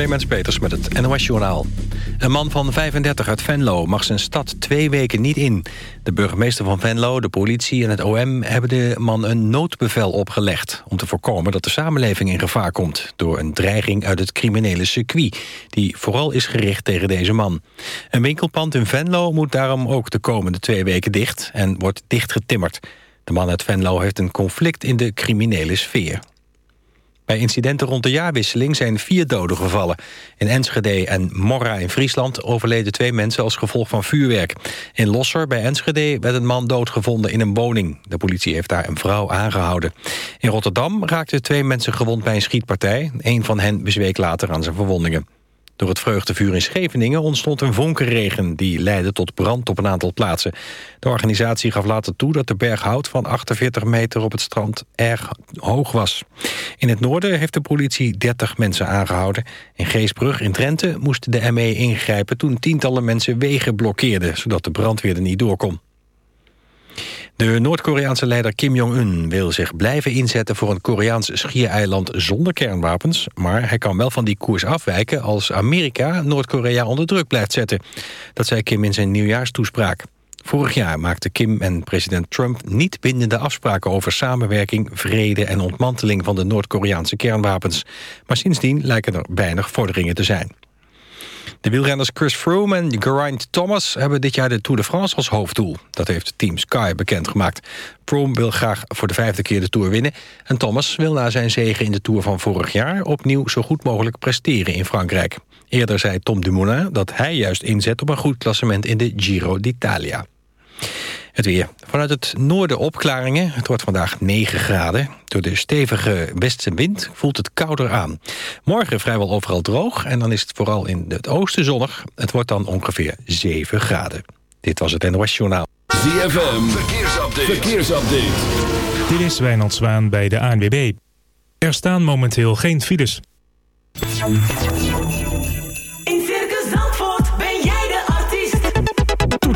Clemens Peters met het NOS Journaal. Een man van 35 uit Venlo mag zijn stad twee weken niet in. De burgemeester van Venlo, de politie en het OM... hebben de man een noodbevel opgelegd... om te voorkomen dat de samenleving in gevaar komt... door een dreiging uit het criminele circuit... die vooral is gericht tegen deze man. Een winkelpand in Venlo moet daarom ook de komende twee weken dicht... en wordt dichtgetimmerd. De man uit Venlo heeft een conflict in de criminele sfeer. Bij incidenten rond de jaarwisseling zijn vier doden gevallen. In Enschede en Morra in Friesland overleden twee mensen als gevolg van vuurwerk. In Losser bij Enschede werd een man doodgevonden in een woning. De politie heeft daar een vrouw aangehouden. In Rotterdam raakten twee mensen gewond bij een schietpartij. Een van hen bezweek later aan zijn verwondingen. Door het vreugdevuur in Scheveningen ontstond een vonkenregen... die leidde tot brand op een aantal plaatsen. De organisatie gaf later toe dat de berg hout van 48 meter op het strand erg hoog was. In het noorden heeft de politie 30 mensen aangehouden. In Geesbrug in Drenthe moest de ME ingrijpen... toen tientallen mensen wegen blokkeerden... zodat de brandweer er niet door kon. De Noord-Koreaanse leider Kim Jong-un wil zich blijven inzetten... voor een Koreaans schiereiland zonder kernwapens... maar hij kan wel van die koers afwijken... als Amerika Noord-Korea onder druk blijft zetten. Dat zei Kim in zijn nieuwjaarstoespraak. Vorig jaar maakten Kim en president Trump niet bindende afspraken... over samenwerking, vrede en ontmanteling van de Noord-Koreaanse kernwapens. Maar sindsdien lijken er weinig vorderingen te zijn. De wielrenners Chris Froome en Geraint Thomas hebben dit jaar de Tour de France als hoofddoel. Dat heeft Team Sky bekendgemaakt. Froome wil graag voor de vijfde keer de Tour winnen... en Thomas wil na zijn zege in de Tour van vorig jaar... opnieuw zo goed mogelijk presteren in Frankrijk. Eerder zei Tom Dumoulin dat hij juist inzet op een goed klassement in de Giro d'Italia. Het weer. Vanuit het noorden opklaringen. Het wordt vandaag 9 graden. Door de stevige westenwind voelt het kouder aan. Morgen vrijwel overal droog. En dan is het vooral in het oosten zonnig. Het wordt dan ongeveer 7 graden. Dit was het NOS Journaal. ZFM. Verkeersupdate. Verkeersupdate. Dit is Wijnand Zwaan bij de ANWB. Er staan momenteel geen files.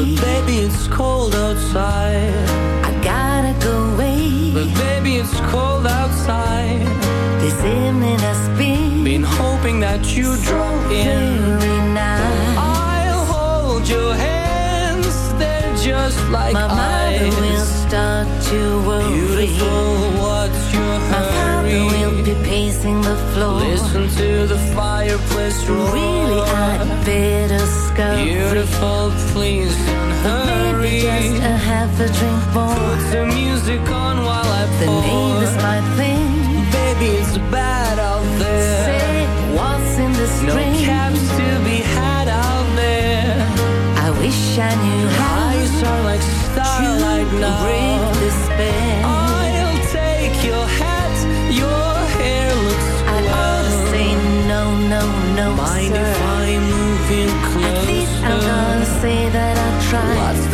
But baby, it's cold outside. I gotta go away. But baby, it's cold outside. This evening has been been hoping that you so drove in. Nice. I'll hold your hands. They're just like My eyes. mother will start to worry. Beautiful, what's your hurry? Will be pacing the floor. Listen to the fireplace roar. Really, I'd better scurry. Beautiful, please don't Maybe hurry. just a half a drink more. Put the music on while I pour. The pour. neighbors might think. Baby, it's bad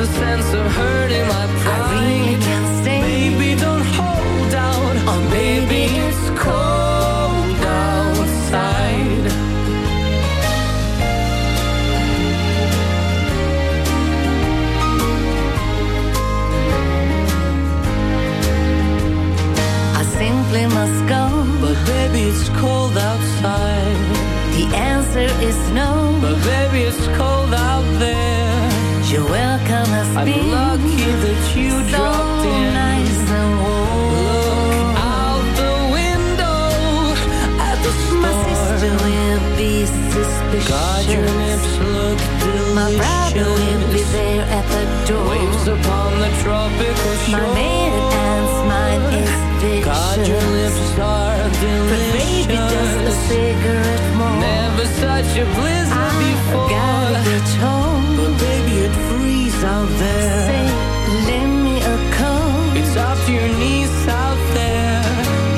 the sense of hurting my I really can't stay. Baby, don't hold out. Oh, baby, it's cold outside. I simply must go. But baby, it's cold outside. The answer is no. But baby, it's cold. You're welcome as I'm lucky that you so dropped in. nice and warm. Look out the window at the My sister will be suspicious. God, your lips look delicious. My brother will be there at the door. Waves upon the tropical shore. My maiden aunt's mind is vicious. God, your lips are delicious. But baby, just a cigarette more. Never such a blizzard I before. Out there. Say, lend me a coat. It's up to your knees out there.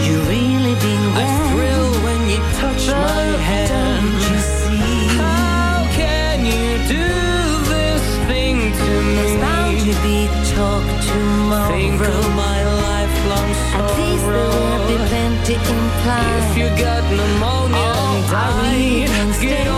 You really been I thrill when you touch my hand. Don't you see? How can you do this thing to There's bound me? to be talk tomorrow. Think of my lifelong sorrow. At least there will be plenty implied. If you got pneumonia Oh, and I can't get stay.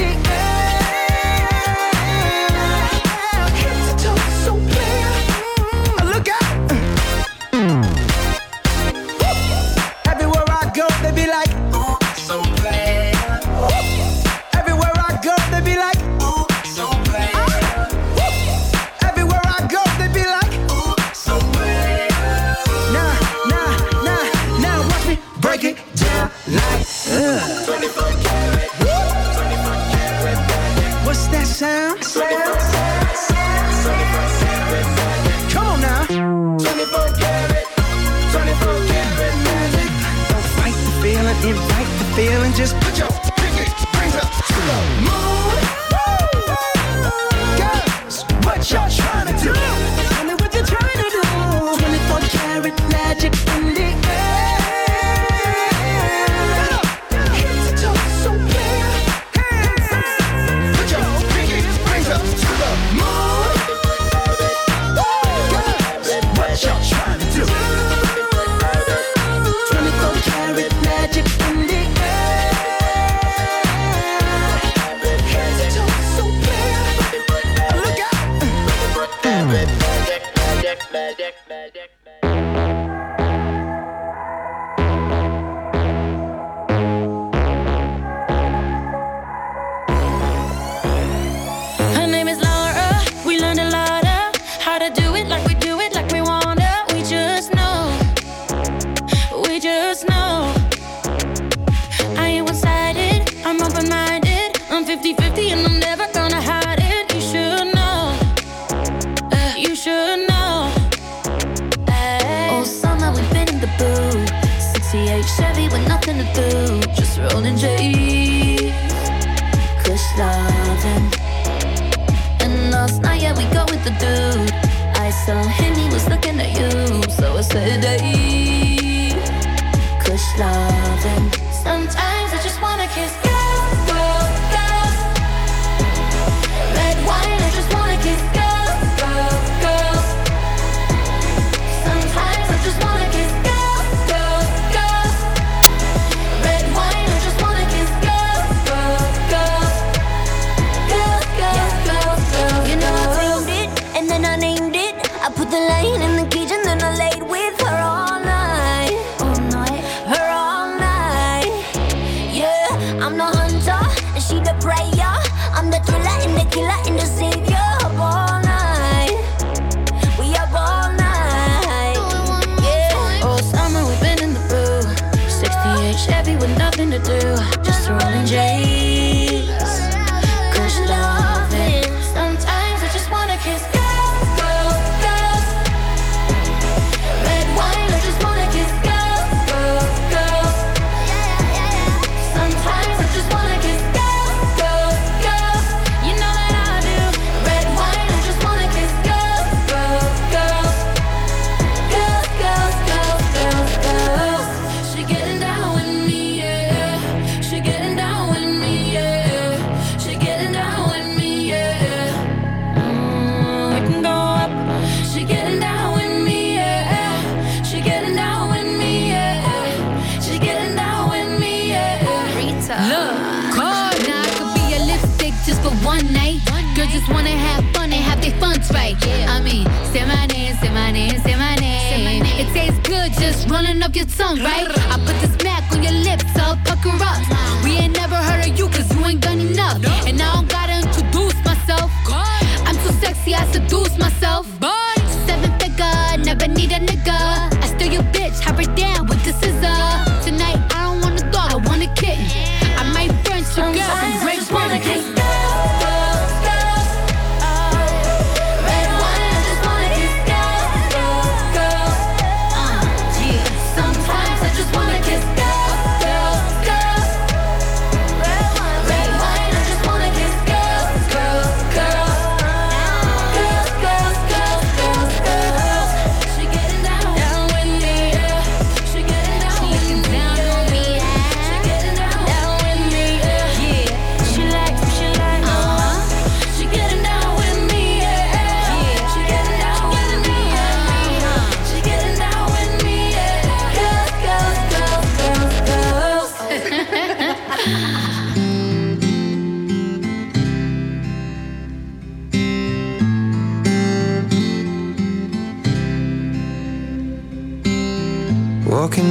just running up your tongue, right? I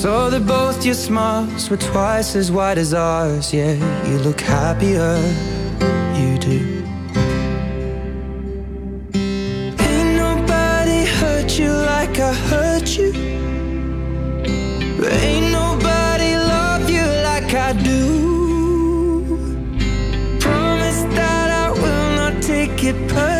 Saw that both your smiles were twice as wide as ours. Yeah, you look happier. You do. Ain't nobody hurt you like I hurt you. Ain't nobody love you like I do. Promise that I will not take it personal,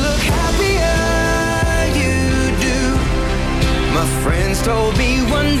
told me one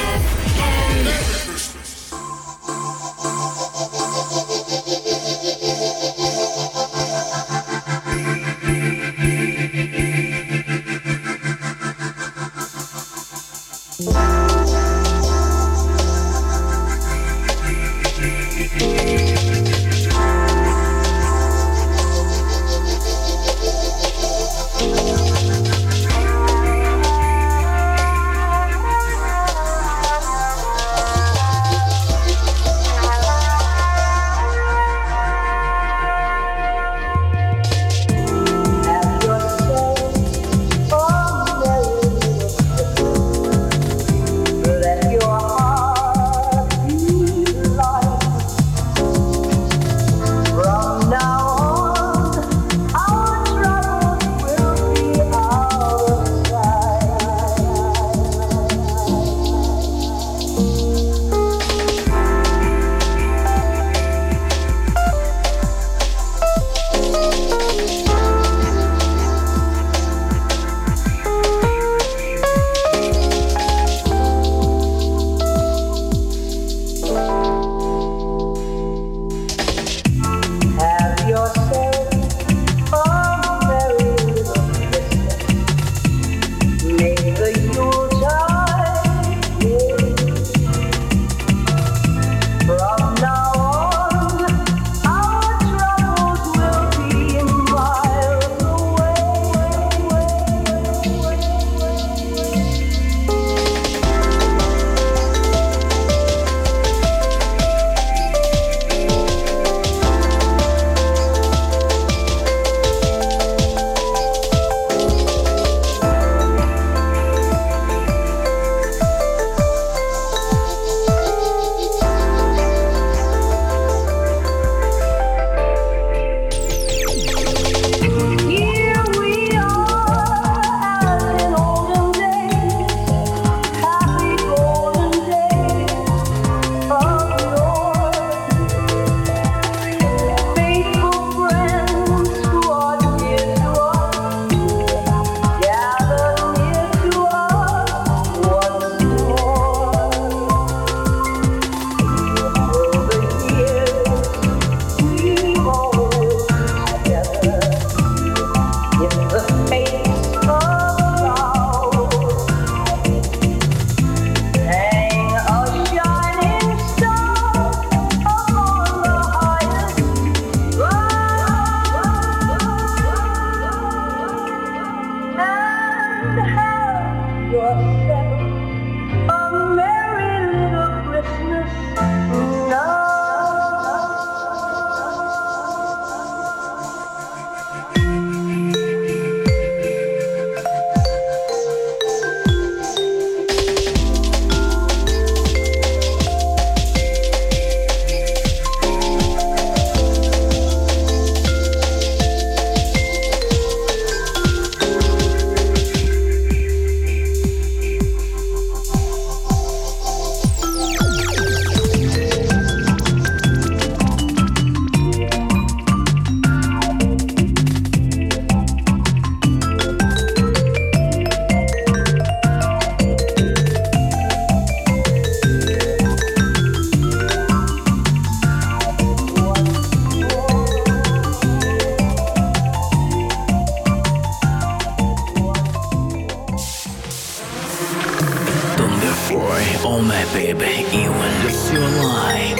boy, oh my baby, even if you lie,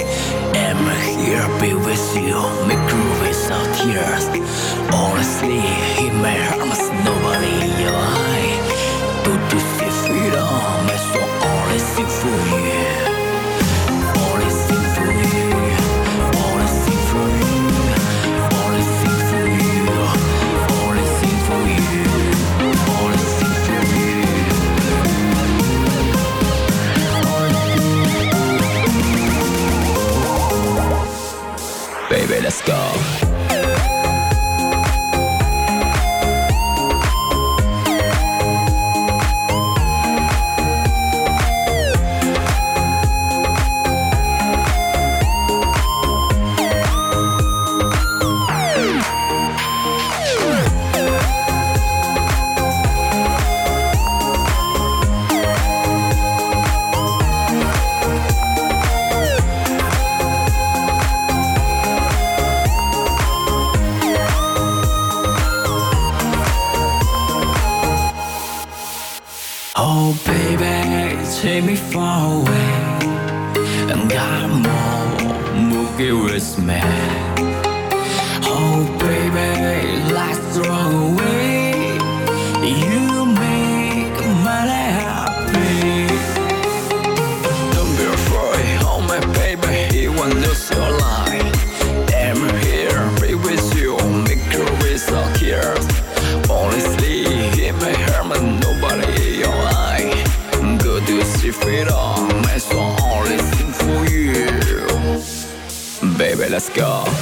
I'm here, be with you, make groove without tears. Honestly, in my arms, nobody you lie. Don't you see freedom? It's so honestly for you. Let's go. man. Let's go.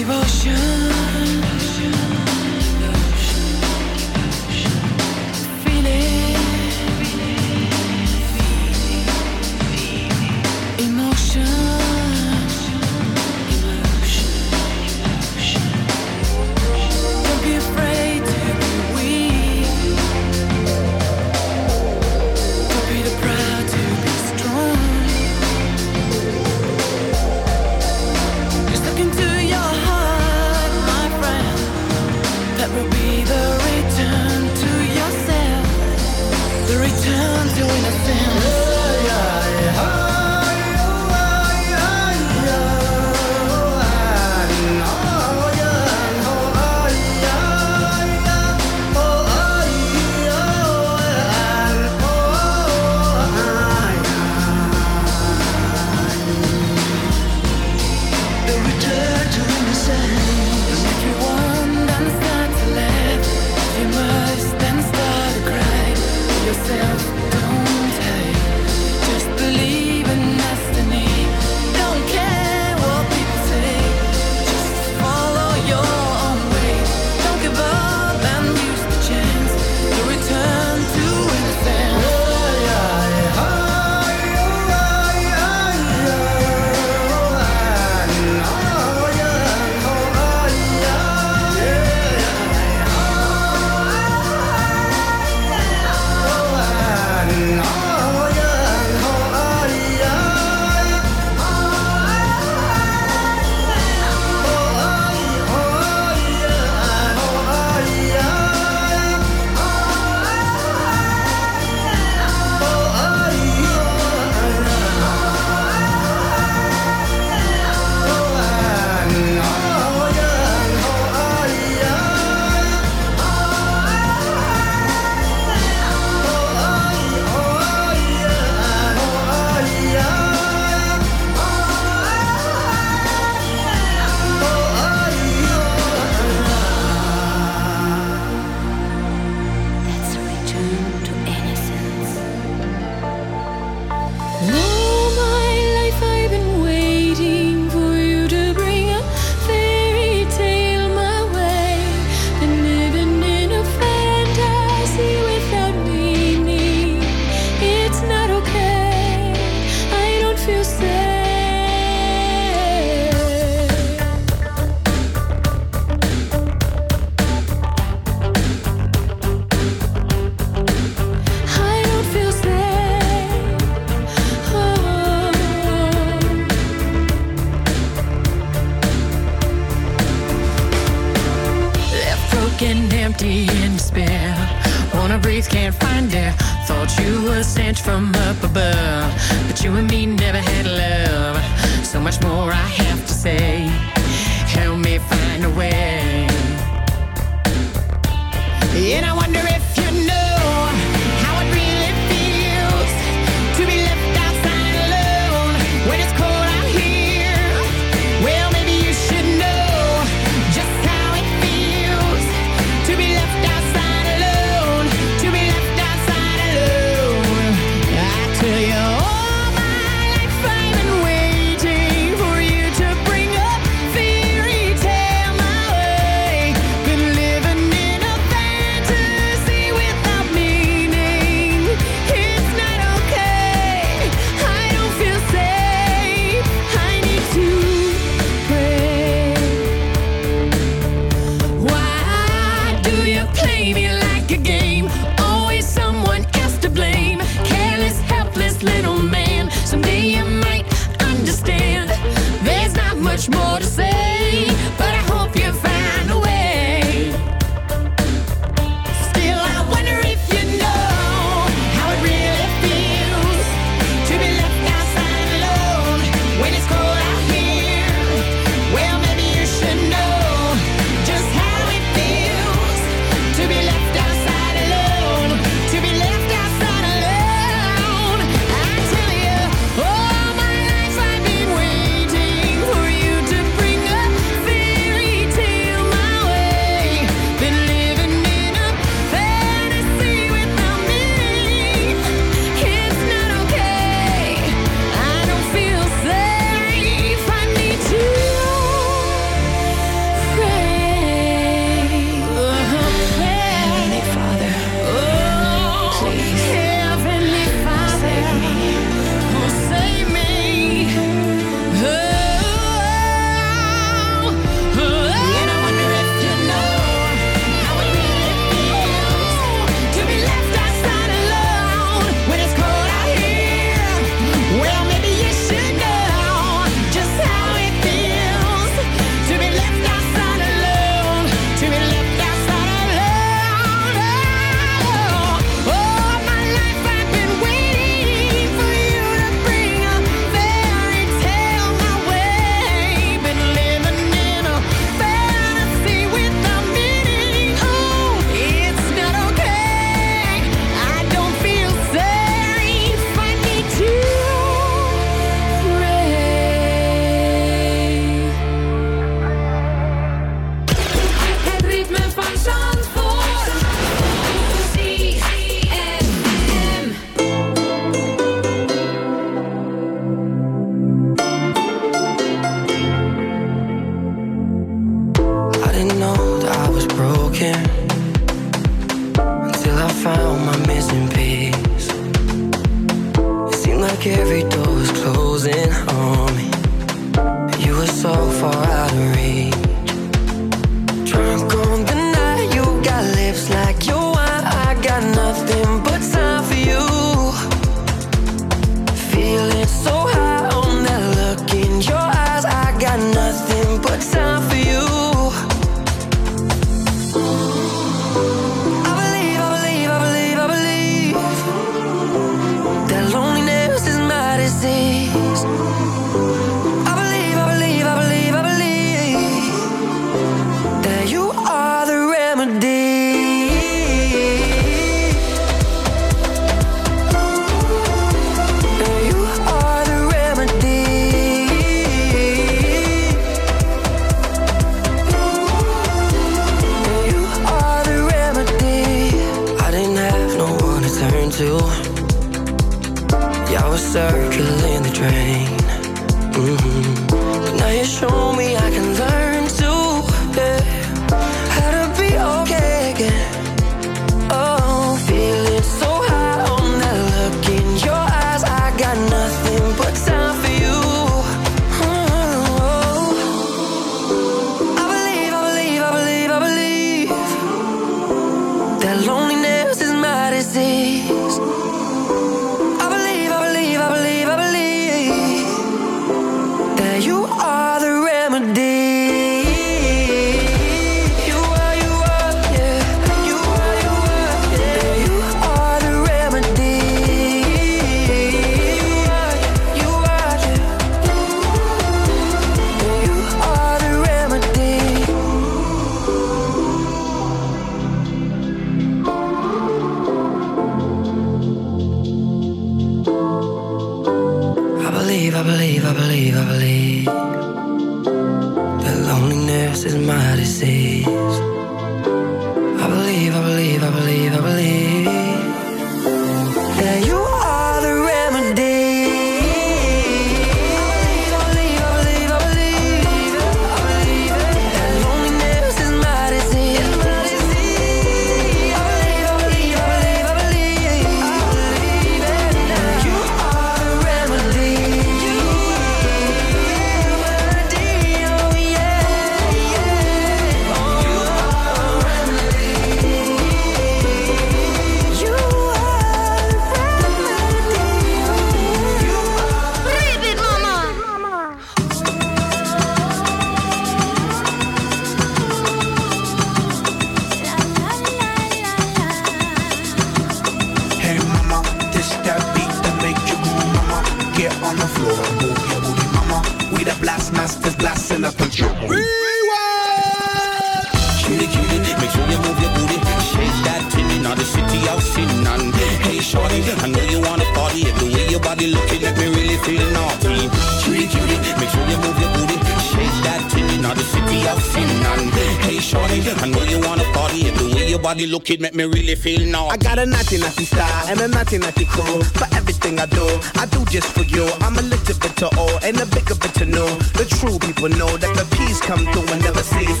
your body looking make me really feel naughty. I got a naughty naughty style and a naughty naughty crew. For everything I do, I do just for you. I'm a little bit to all and a bigger bit to know. The true people know that the peace come through and never cease.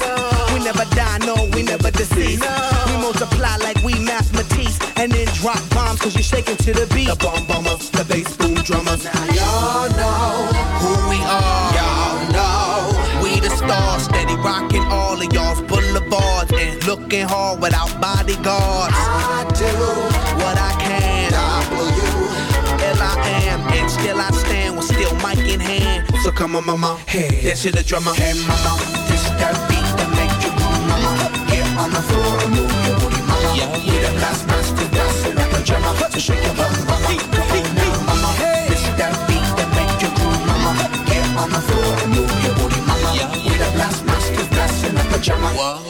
We never die, no, we never deceive. We multiply like we mathematics and then drop bombs cause you're shaking to the beat. The bomb bombers, the bass boom drummers. Now y'all and looking hard without bodyguards. I do what I can. W L I am, and still I stand with still mic in hand. So come on, mama, hey, dance to the drummer. Hey, mama, this that beat that make you move, mama. Get on the floor and move your booty, mama. Yeah, We the last master dancing like a drummer. So shake your bum, mama. Come on now, mama. This that beat that make you groove, mama. Get on the floor and move your booty, mama. We the last master dancing like a the big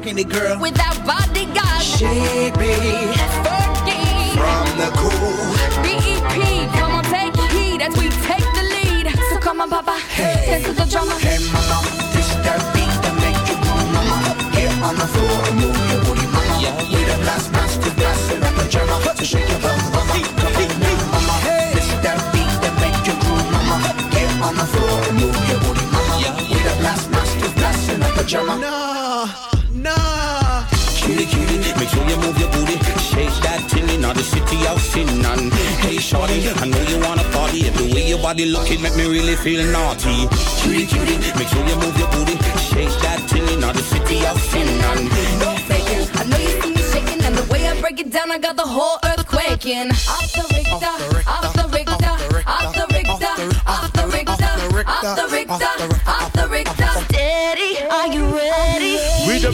rocking it, girl? Without bodyguards. She be Fergie. from the cool. BEP, come on, take heed as we take the lead. So come on, Papa, dance to the drummer. Hey mama, this that beat that make you move, mama. Get on the floor and move your booty, mama. We the last master dancing like a drummer. So shake your bum, mama. Come on now, mama. This that beat that make you groove, mama. Get on the floor and move your booty, mama. We the last master dancing like a drummer. Nah, move your booty. Shake that tinny, now the city of sin. And hey, shorty, I know you wanna party. The way your body looking make me really feel naughty. Cutie, cutie, make sure you move your booty. Shake that tinny, now the city of sin. And No faking, I know you see me shaking, and the way I break it down, I got the whole earth quaking. Off the Richter, off the Richter, off the Richter, off the Richter, off the Richter, off the Richter.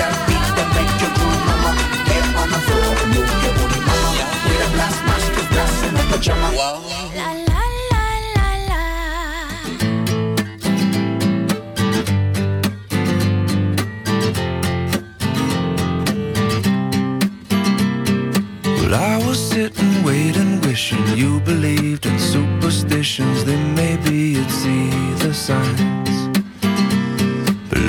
that beat that make you groove, mama. Get on the floor and move your booty, mama. We the blast masters dancing in pajama. Well, I was sitting, waiting, wishing you believed in superstitions. Then maybe you'd see the signs.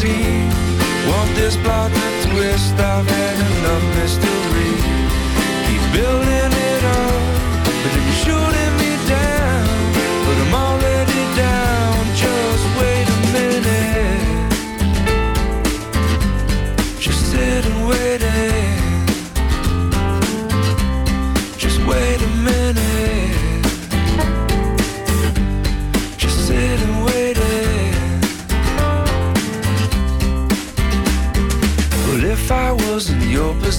see. Want this plot to twist? I've had enough mystery.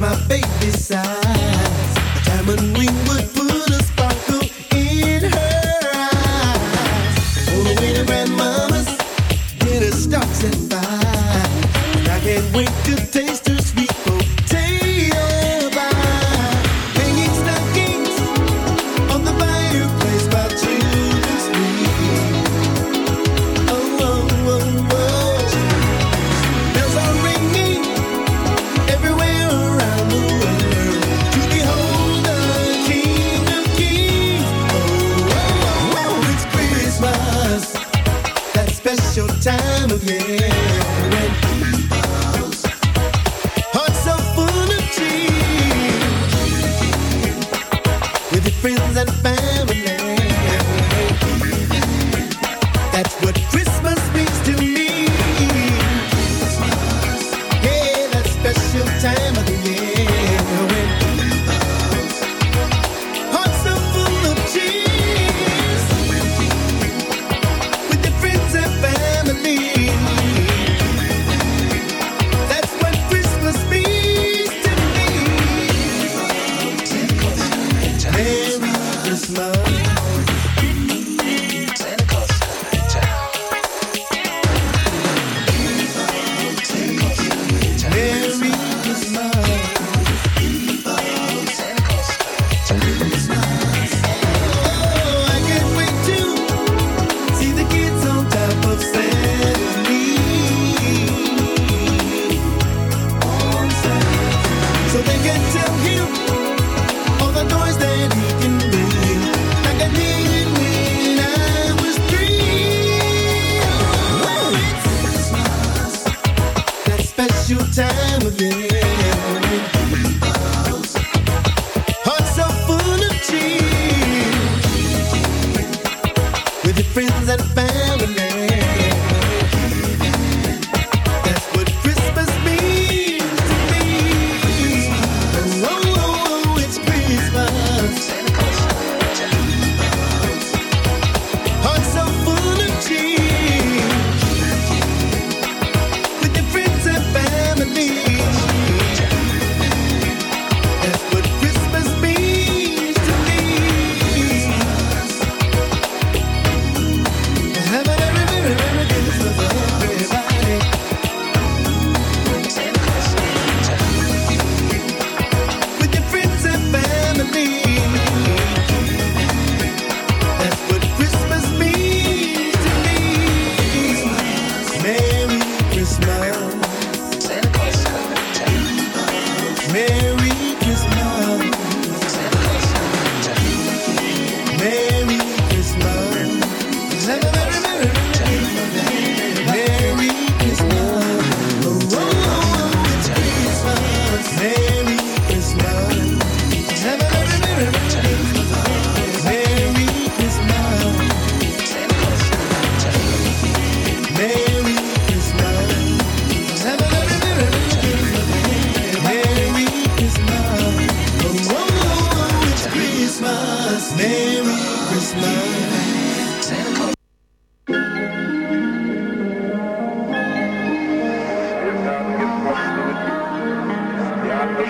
my baby size. The time when we would.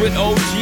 With OG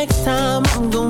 next time I'm gonna.